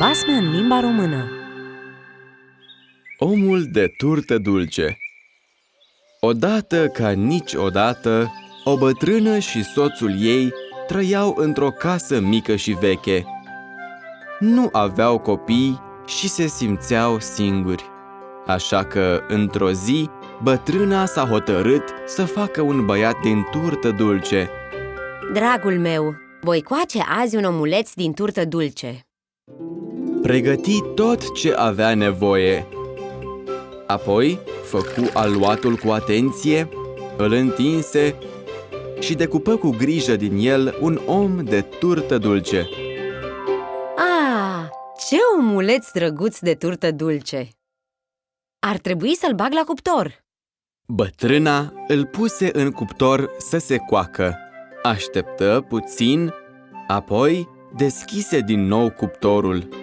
Basme în limba română Omul de turtă dulce Odată ca niciodată, o bătrână și soțul ei trăiau într-o casă mică și veche. Nu aveau copii și se simțeau singuri. Așa că, într-o zi, bătrâna s-a hotărât să facă un băiat din turtă dulce. Dragul meu, voi coace azi un omuleț din turtă dulce Pregăti tot ce avea nevoie. Apoi, făcu aluatul cu atenție, îl întinse și decupă cu grijă din el un om de turtă dulce. Ah, ce omuleț drăguț de turtă dulce! Ar trebui să-l bag la cuptor Bătrâna îl puse în cuptor să se coacă. Așteptă puțin, apoi deschise din nou cuptorul.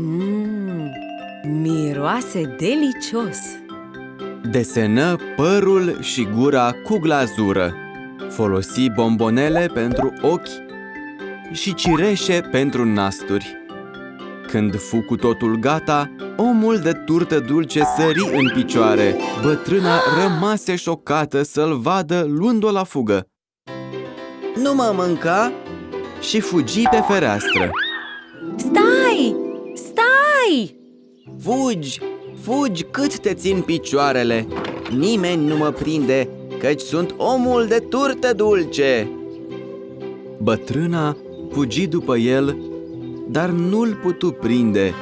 Mmm, miroase delicios! Desenă părul și gura cu glazură. Folosi bombonele pentru ochi și cireșe pentru nasturi. Când fu cu totul gata, omul de turtă dulce sări în picioare. Bătrâna rămase șocată să-l vadă luând-o la fugă. Nu mă mânca și fugi pe fereastră. Stai! Stai! Fugi, fugi cât te țin picioarele Nimeni nu mă prinde, căci sunt omul de turtă dulce Bătrâna fugi după el, dar nu-l putu prinde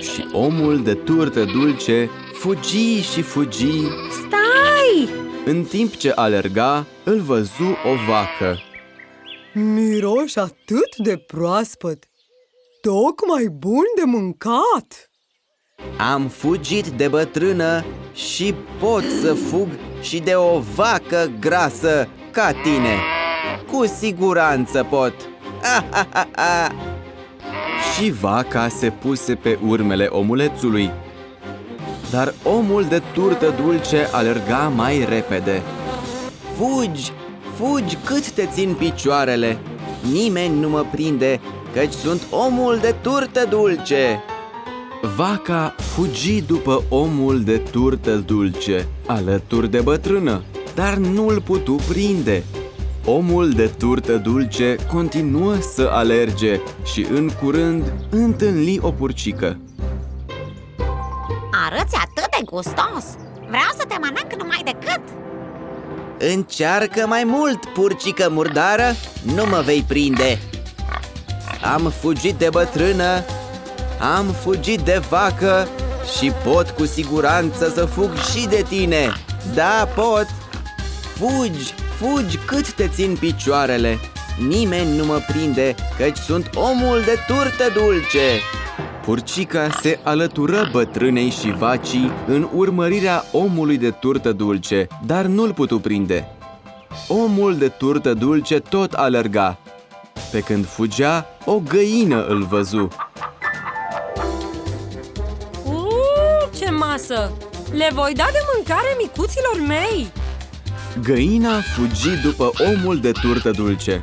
Și omul de turtă dulce fugi și fugi Stai! În timp ce alerga, îl văzu o vacă Miroși atât de proaspăt! Tocmai bun de mâncat! Am fugit de bătrână și pot să fug și de o vacă grasă ca tine. Cu siguranță pot. Și vaca se puse pe urmele omulețului. Dar omul de turtă dulce alerga mai repede. Fugi, fugi cât te țin picioarele. Nimeni nu mă prinde, căci sunt omul de turtă dulce Vaca fugi după omul de turtă dulce, alături de bătrână, dar nu-l putu prinde. Omul de turtă dulce continuă să alerge și în curând întâlni o purcică. Arăți atât de gustos Vreau să te mănânc numai decât Încearcă mai mult, purcică murdară, nu mă vei prinde! Am fugit de bătrână, am fugit de vacă și pot cu siguranță să fug și de tine Da, pot! Fugi, fugi cât te țin picioarele Nimeni nu mă prinde, căci sunt omul de turtă dulce Purcica se alătură bătrânei și vacii în urmărirea omului de turtă dulce, dar nu-l putu prinde. Omul de turtă dulce tot alerga. Pe când fugea, o găină îl văzu. Uuu, ce masă! Le voi da de mâncare micuților mei! Găina fugi după omul de turtă dulce.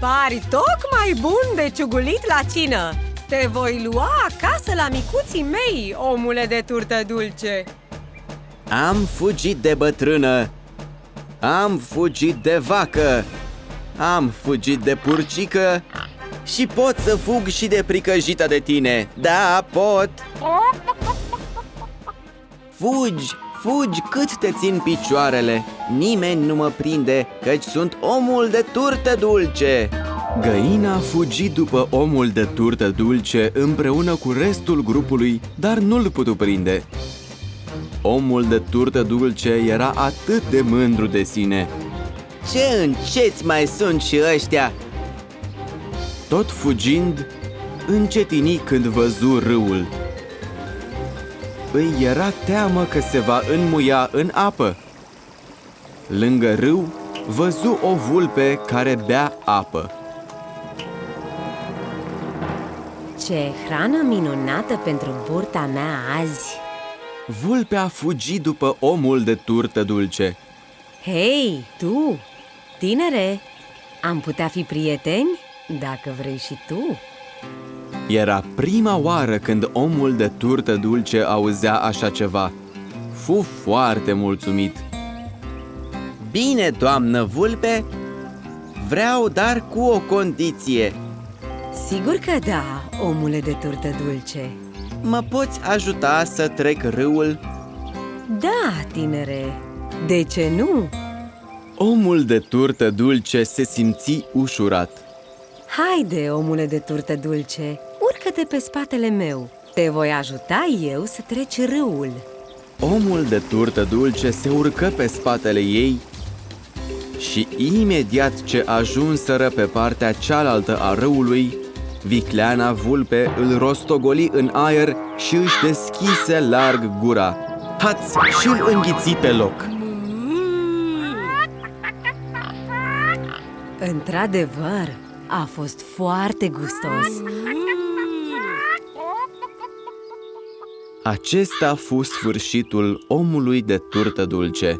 Pari tocmai bun de ciugulit la cină! Te voi lua acasă la micuții mei, omule de turtă dulce! Am fugit de bătrână, am fugit de vacă, am fugit de purcică și pot să fug și de pricăjita de tine. Da, pot! Fugi, fugi cât te țin picioarele Nimeni nu mă prinde, căci sunt omul de turtă dulce Găina fugi după omul de turtă dulce împreună cu restul grupului, dar nu-l putu prinde Omul de turtă dulce era atât de mândru de sine Ce înceți mai sunt și ăștia? Tot fugind, încetini când văzu râul îi era teamă că se va înmuia în apă. Lângă râu, văzu o vulpe care bea apă. Ce hrană minunată pentru burta mea azi! Vulpea fugi după omul de turtă dulce. Hei, tu, tinere, am putea fi prieteni dacă vrei și tu Era prima oară când omul de turtă dulce auzea așa ceva. Fu foarte mulțumit. Bine, doamnă vulpe, vreau dar cu o condiție. Sigur că da, omule de turtă dulce Mă poți ajuta să trec râul? Da, tinere, de ce nu? Omul de turtă dulce se simți ușurat. Haide, omule de turtă dulce, urcă-te pe spatele meu Te voi ajuta eu să treci râul Omul de turtă dulce se urcă pe spatele ei și imediat ce ajunseră pe partea cealaltă a râului, Vicleana vulpe îl rostogoli în aer și își deschise larg gura. Hați și îl înghiți pe loc. Într-adevăr, a fost foarte gustos Acesta fu sfârșitul omului de turtă dulce.